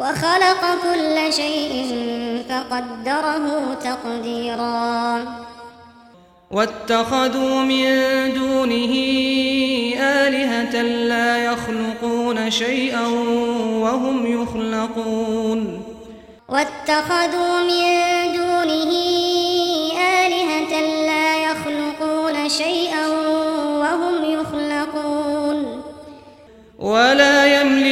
وخلق كل شيء فقدره تقديرا. واتخذوا من دونه آلهة لا يخلقون شيئا وهم يخلقون. واتخذوا من دونه آلهة لا يخلقون شيئا وهم يخلقون. ولا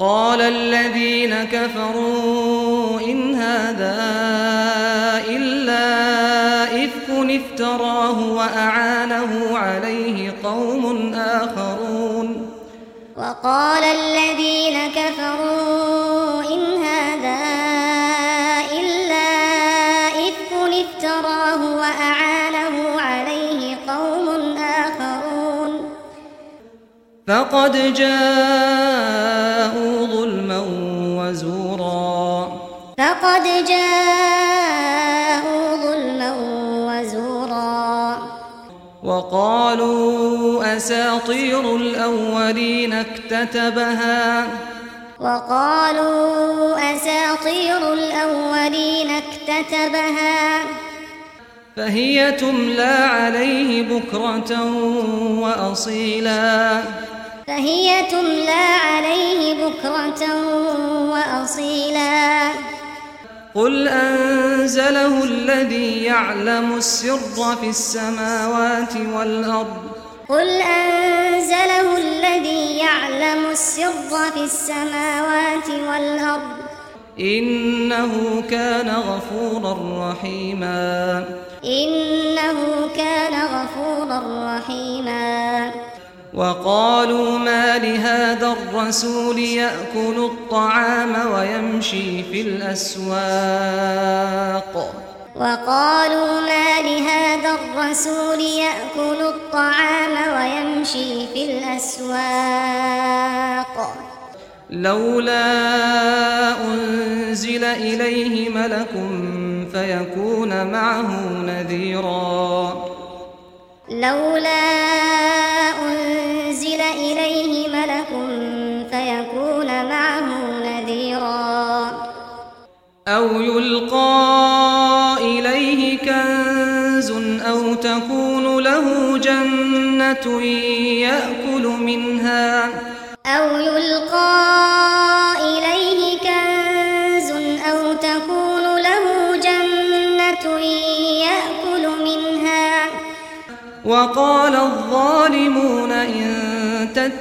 وقال الذين كفروا إن هذا إلا إفك افتراه وأعانه عليه قوم آخرون. وقال الذين كفروا فقد جاءوا ظلما وزورا. فقد جاءوا ظلما وزورا. وقالوا أساطير الأولين اكتتبها. وقالوا أساطير الأولين اكتتبها. فهي تملى عليه بكرة وأصيلا. فهي تملى عليه بكرة وأصيلا قل أنزله الذي يعلم السر في السماوات والأرض قل أنزله الذي يعلم السر في السماوات والأرض إنه كان غفورا رحيما إنه كان غفورا رحيما وقالوا ما لهذا الرسول يأكل الطعام ويمشي في الأسواق. وقالوا ما لهذا الرسول يأكل الطعام ويمشي في الأسواق. لولا أنزل إليه ملك فيكون معه نذيرا. لولا فيه ملك فيكون معه نذيرا. أو يلقى إليه كنز أو تكون له جنة يأكل منها. أو يلقى إليه كنز أو تكون له جنة يأكل منها. وقال الظالمون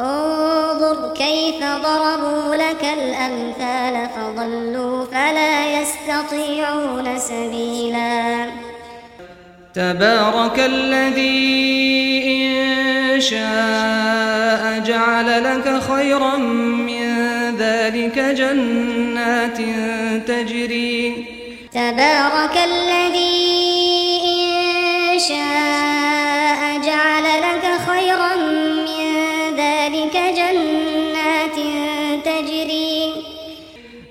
انظر كيف ضربوا لك الأمثال فضلوا فلا يستطيعون سبيلا. تبارك الذي إن شاء جعل لك خيرا من ذلك جنات تجري. تبارك الذي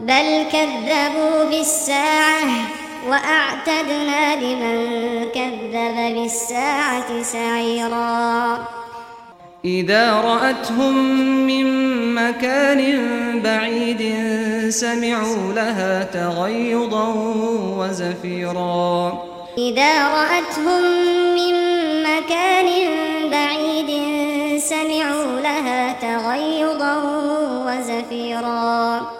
بل كذبوا بالساعة وأعتدنا لمن كذب بالساعة سعيرا. إذا رأتهم من مكان بعيد سمعوا لها تغيضا وزفيرا. إذا رأتهم من مكان بعيد سمعوا لها تغيضا وزفيرا.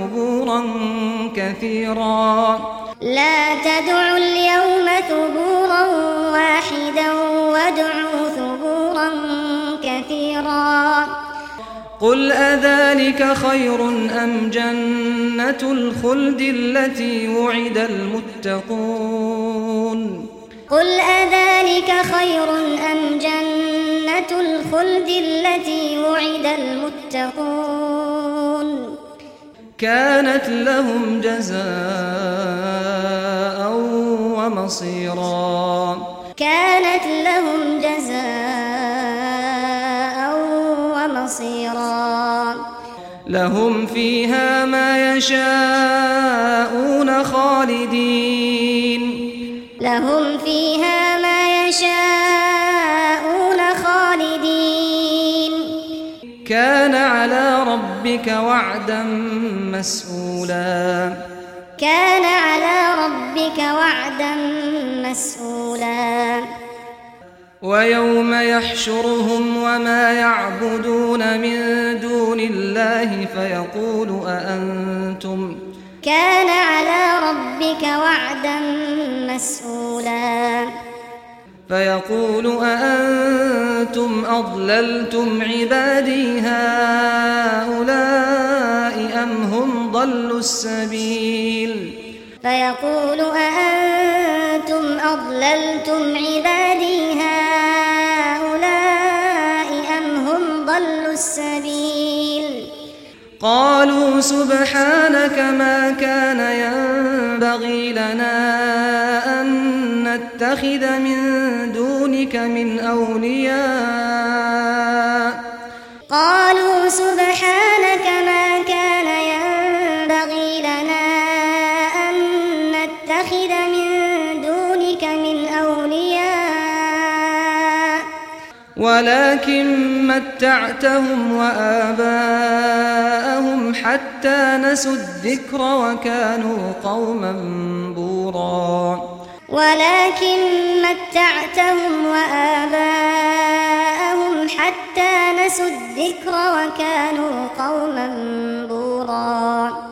ثبورا كثيرا. لا تدعوا اليوم ثبورا واحدا وادعوا ثبورا كثيرا. قل أذلك خير أم جنة الخلد التي وعد المتقون؟ قل أذلك خير أم جنة الخلد التي وعد المتقون؟ كانت لهم جزاء ومصيرا. كانت لهم جزاء ومصيرا. لهم فيها ما يشاءون خالدين. لهم فيها ما يشاءون خالدين. كان على ربك وعدا مسؤولا كان على ربك وعدا مسؤولا ويوم يحشرهم وما يعبدون من دون الله فيقول أأنتم؟ كان على ربك وعدا مسؤولا فيقول أأنتم أضللتم عبادي هؤلاء؟ أم هم ضلوا السبيل فيقول أأنتم أضللتم عبادي هؤلاء أم هم ضلوا السبيل قالوا سبحانك ما كان ينبغي لنا أن نتخذ من دونك من أولياء قالوا سبحانك إن متعتهم وآباءهم حتى نسوا الذكر وكانوا قوما بورا. ولكن متعتهم وآباءهم حتى نسوا الذكر وكانوا قوما بورا.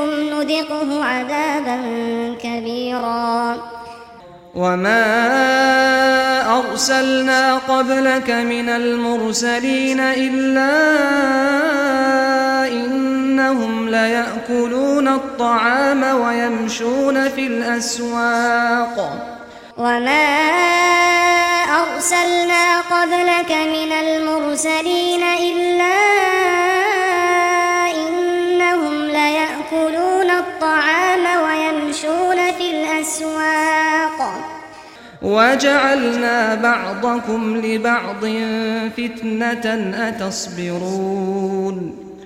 ربكم نذقه عذابا كبيرا. وما أرسلنا قبلك من المرسلين إلا إنهم ليأكلون الطعام ويمشون في الأسواق. وما أرسلنا قبلك من المرسلين إلا إنهم الأسواق وجعلنا بعضكم لبعض فتنة أتصبرون.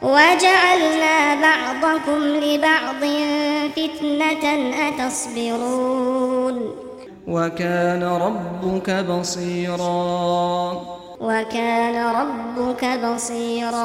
وجعلنا بعضكم لبعض فتنة أتصبرون. وكان ربك بصيرا. وكان ربك بصيرا.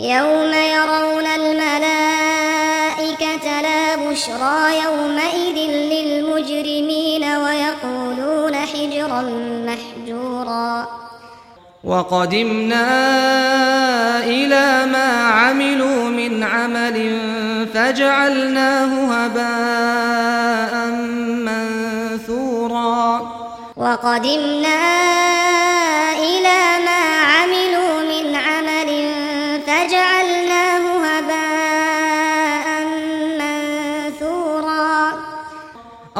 يوم يرون الملائكة لا بشرى يومئذ للمجرمين ويقولون حجرا محجورا. وقدمنا إلى ما عملوا من عمل فجعلناه هباء منثورا. وقدمنا إلى ما عملوا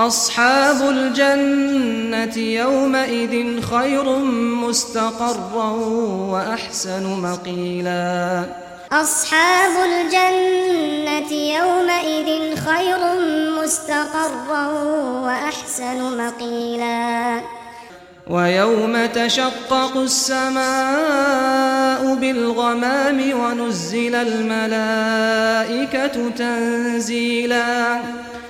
أصحاب الجنة يومئذ خير مستقرا وأحسن مقيلا. أصحاب الجنة يومئذ خير مستقرا وأحسن مقيلا. ويوم تشقق السماء بالغمام ونزل الملائكة تنزيلا.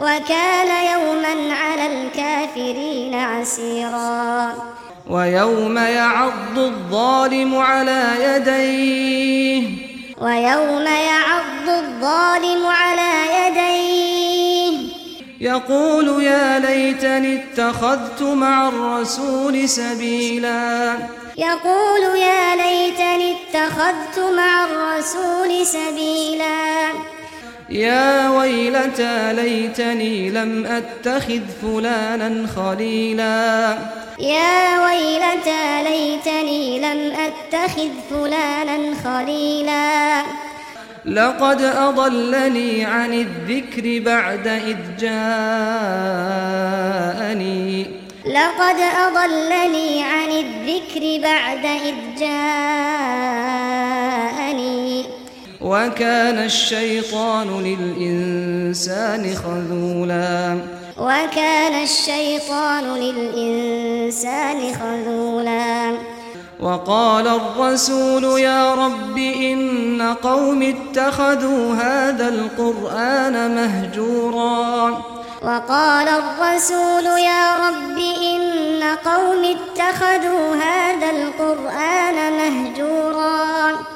وكان يوما على الكافرين عسيرا. ويوم يعض الظالم على يديه. ويوم يعض الظالم على يديه. يقول يا ليتني اتخذت مع الرسول سبيلا. يقول يا ليتني اتخذت مع الرسول سبيلا. يا ويلتى ليتني لم أتخذ فلانا خليلا. يا ويلتى ليتني لم أتخذ فلانا خليلا. لقد أضلني عن الذكر بعد إذ جاءني. لقد أضلني عن الذكر بعد إذ جاءني. وكان الشيطان للإنسان خذولا. وكان الشيطان للإنسان خذولا. وقال الرسول يا رب إن قوم اتخذوا هذا القرآن مهجورا. وقال الرسول يا رب إن قوم اتخذوا هذا القرآن مهجورا.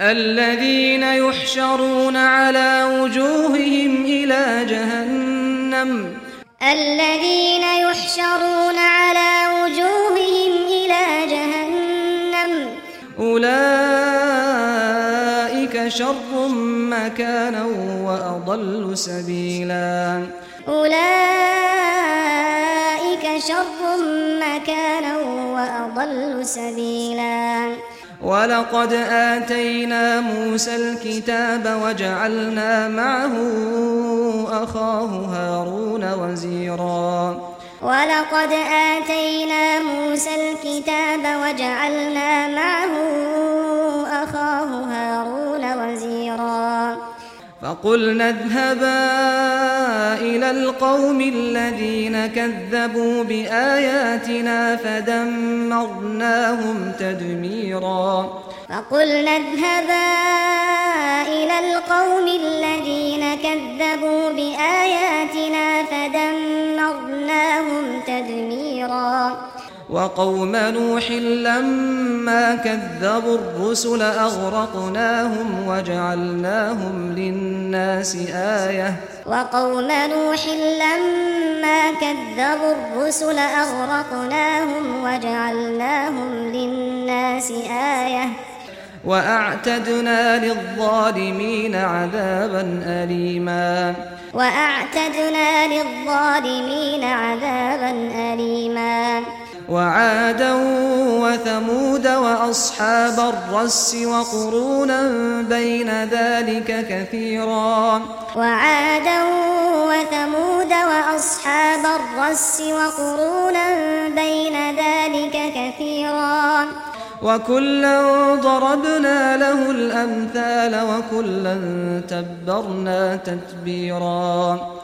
الذين يحشرون على وجوههم إلى جهنم. الذين يحشرون على وجوههم إلى جهنم. أولئك شر ما كانوا وأضل سبيلا. أولئك شر ما كانوا وأضل سبيلا. وَلَقَدْ آتَيْنَا مُوسَى الْكِتَابَ وَجَعَلْنَا مَعَهُ أَخَاهُ هَارُونَ وَزِيرًا. وَلَقَدْ آتَيْنَا مُوسَى الْكِتَابَ وَجَعَلْنَا مَعَهُ أَخَاهُ هَارُونَ وَزِيرًا. فَقُلْنَا اذْهَبَا إِلَى الْقَوْمِ الَّذِينَ كَذَّبُوا بِآيَاتِنَا فَدَمَّرْنَاهُمْ تَدْمِيرًا. فَقُلْنَا اذْهَبَا إِلَى الْقَوْمِ الَّذِينَ كَذَّبُوا بِآيَاتِنَا فَدَمَّرْنَاهُمْ تَدْمِيرًا. وقوم نوح لما كذبوا الرسل أغرقناهم وجعلناهم للناس آية. وقوم نوح لما كذبوا الرسل أغرقناهم وجعلناهم للناس آية. وَأَعْتَدْنَا لِلظَّالِمِينَ عَذَابًا أَلِيمًا. وَأَعْتَدْنَا لِلظَّالِمِينَ عَذَابًا أَلِيمًا. وعادا وثمود وأصحاب الرس وقرونا بين ذلك كثيرا. وعادا وثمود وأصحاب الرس وقرونا بين ذلك كثيرا. وَكُلًّا ضَرَبْنَا لَهُ الْأَمْثَالَ وَكُلًّا تَبَّرْنَا تَتْبِيرًا.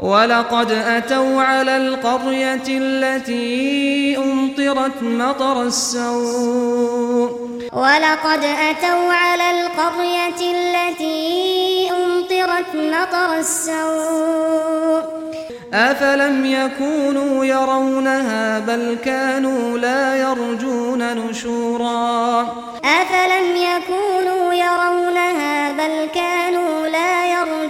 ولقد أتوا على القرية التي أمطرت مطر السوء. ولقد أتوا على القرية التي أمطرت مطر السوء. أفلم يكونوا يرونها بل كانوا لا يرجون نشورا. أفلم يكونوا يرونها بل كانوا لا يرجون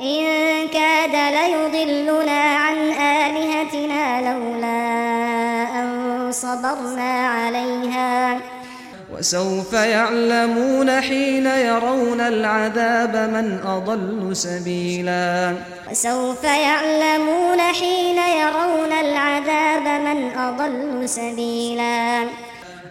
إن كاد ليضلنا عن آلهتنا لولا أن صبرنا عليها. وسوف يعلمون حين يرون العذاب من أضل سبيلا. وسوف يعلمون حين يرون العذاب من أضل سبيلا.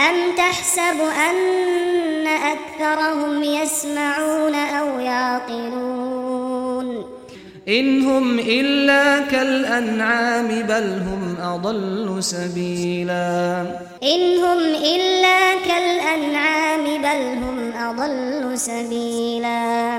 أم تحسب أن أكثرهم يسمعون أو يعقلون إن هم إلا كالأنعام بل هم أضل سبيلا إن هم إلا كالأنعام بل هم أضل سبيلا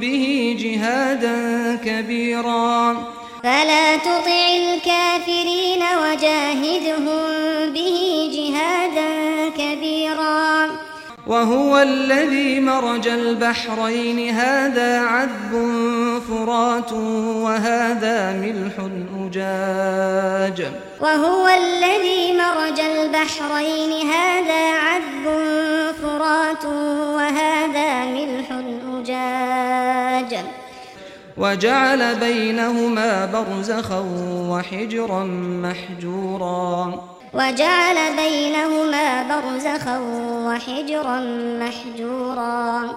به جهادا كبيرا. فلا تطع الكافرين وجاهدهم به جهادا كبيرا. وهو الذي مرج البحرين. هذا عذب فرات وهذا ملح أجاج. وهو الذي مرج البحرين. هذا عذب فرات وهذا ملح زجاجا وجعل بينهما برزخا وحجرا محجورا. وجعل بينهما برزخا وحجرا محجورا.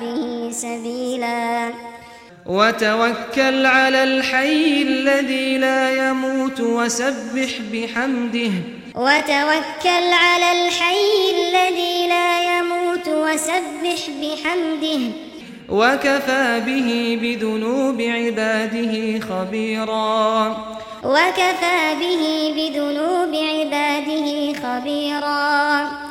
سبيلا. وتوكل على الحي الذي لا يموت وسبح بحمده. وتوكل على الحي الذي لا يموت وسبح بحمده. وكفى به بذنوب عباده خبيرا. وكفى به بذنوب عباده خبيرا.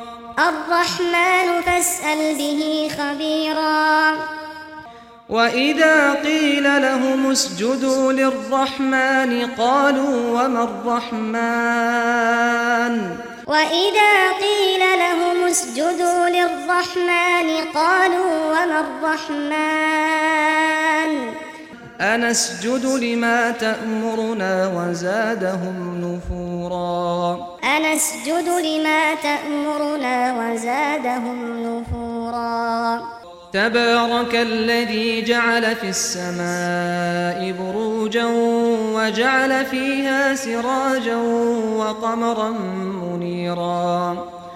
الرحمن فاسأل به خبيرا. وإذا قيل لهم اسجدوا للرحمن قالوا وما الرحمن؟ وإذا قيل لهم اسجدوا للرحمن قالوا وما الرحمن؟ أنسجد لما تأمرنا وزادهم نفورا. أنسجد لما تأمرنا وزادهم نفورا. تبارك الذي جعل في السماء بروجا وجعل فيها سراجا وقمرا منيرا.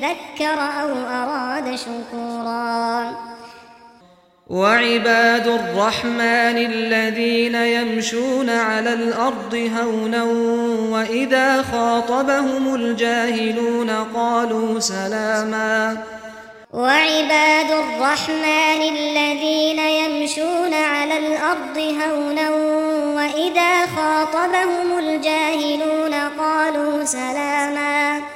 ذكر أو أراد شكورا. وعباد الرحمن الذين يمشون على الأرض هونا وإذا خاطبهم الجاهلون قالوا سلاما. وعباد الرحمن الذين يمشون على الأرض هونا وإذا خاطبهم الجاهلون قالوا سلاما.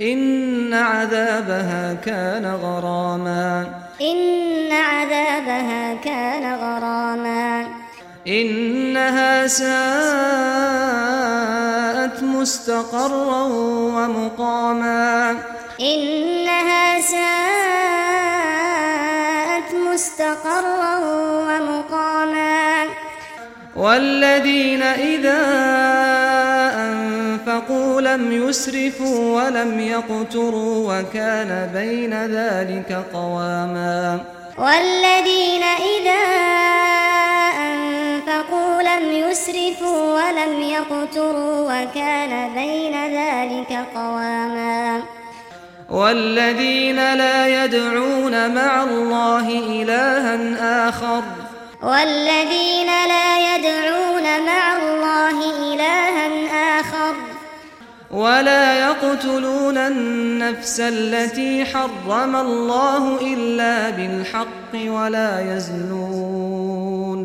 إن عذابها كان غراما. إن عذابها كان غراما. إنها ساءت مستقرا ومقاما. إنها ساءت مستقرا ومقاما. والذين إذا أن أنفقوا لم يسرفوا ولم يقتروا وكان بين ذلك قواما والذين إذا أنفقوا لم يسرفوا ولم يقتروا وكان بين ذلك قواما والذين لا يدعون مع الله إلها آخر والذين لا يدعون مع الله ولا يقتلون النفس التي حرم الله إلا بالحق ولا يزنون.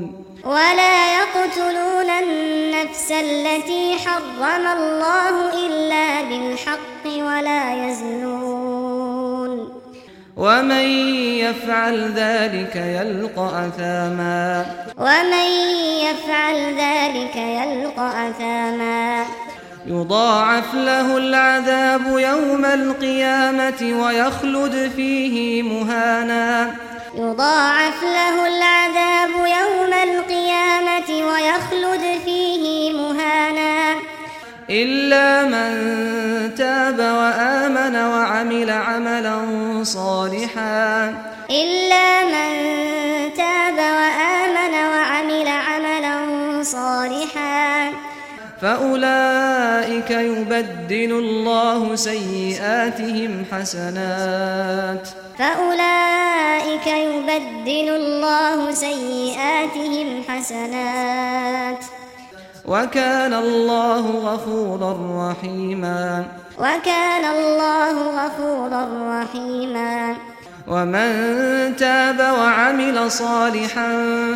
ولا يقتلون النفس التي حرم الله إلا بالحق ولا يزنون. ومن يفعل ذلك يلقى أثاما. ومن يفعل ذلك يلقى أثاما. يضاعف له العذاب يوم القيامة ويخلد فيه مهانا. يضاعف له العذاب يوم القيامة ويخلد فيه مهانا. إلا من تاب وآمن وعمل عملا صالحا. إلا من فأولئك يبدل الله سيئاتهم حسنات فأولئك يبدل الله سيئاتهم حسنات وكان الله غفورا رحيما وكان الله غفورا رحيما ومن تاب وعمل صالحا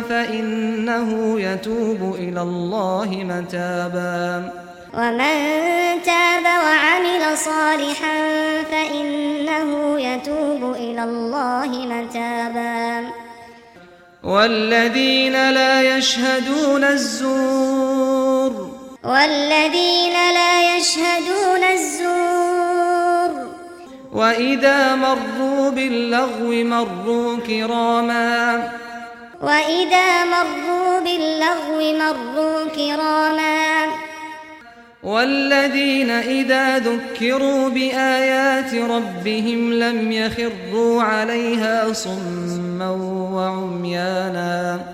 فإنه يتوب إلى الله متابا. ومن تاب وعمل صالحا فإنه يتوب إلى الله متابا. والذين لا يشهدون الزور. والذين لا يشهدون الزور وَإِذَا مَرُّوا بِاللَّغْوِ مَرُّوا كِرَامًا وَإِذَا مَرُّوا بِاللَّغْوِ مَرُّوا كِرَامًا وَالَّذِينَ إِذَا ذُكِّرُوا بِآيَاتِ رَبِّهِمْ لَمْ يَخِرُّوا عَلَيْهَا صُمًّا وَعُمْيَانًا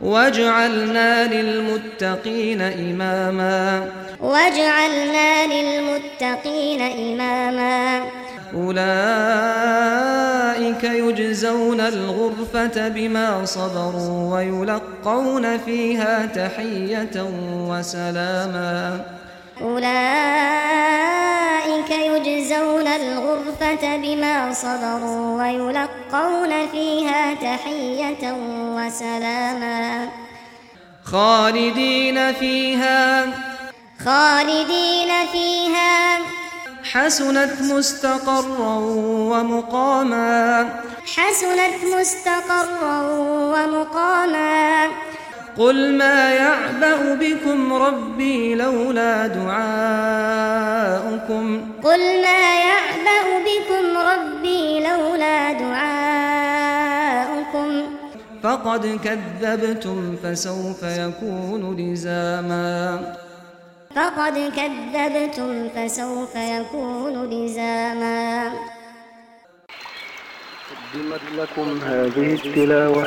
وَجَعَلْنَا لِلْمُتَّقِينَ إِمَامًا وَجَعَلْنَا لِلْمُتَّقِينَ إِمَامًا أولئك يجزون الغرفة بما صبروا ويلقون فيها تحية وسلاما أولئك يجزون الغرفة بما صبروا ويلقون فيها تحية وسلاما. خالدين فيها خالدين فيها حسنت مستقرا ومقاما. حسنت مستقرا ومقاما. قل ما يعبأ بكم ربي لولا دعاؤكم قل ما يعبأ بكم ربي لولا دعاؤكم فقد كذبتم فسوف يكون لزاما فقد كذبتم فسوف يكون لزاما قدمت لكم هذه التلاوة.